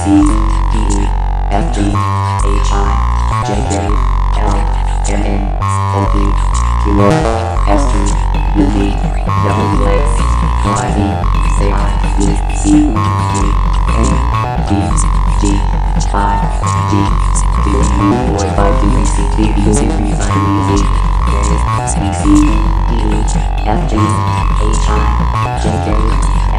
C D E F G H I J K L M N O P Q R S T U V W X Y Z A I U C D N D G I G D U boy by D C E G I K T U Y I C G I V by D Z B C D E F G H I J K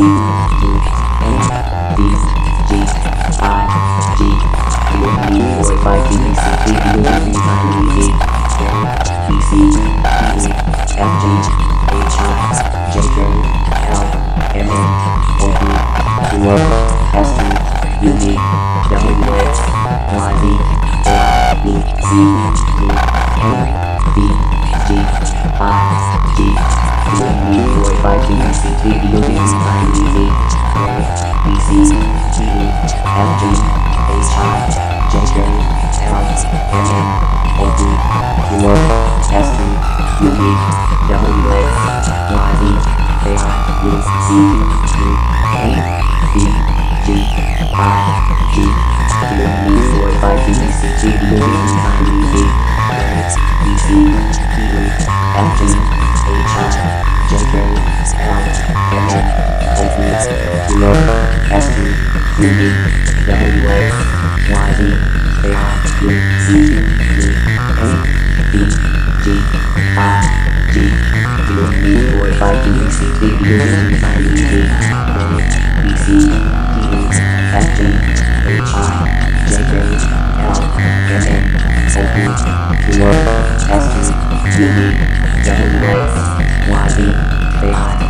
B B C D E F G H I J K L M N O P Q R S T U V W X Y Z A I U C D N D G I G D U boy by D C D U V by D Z B C D E F G H I J K L M N O P Q R S T U V W X Y Z A I U C D N D G I G D boy by D C D U V by D Z B C D F G H I J K L M N O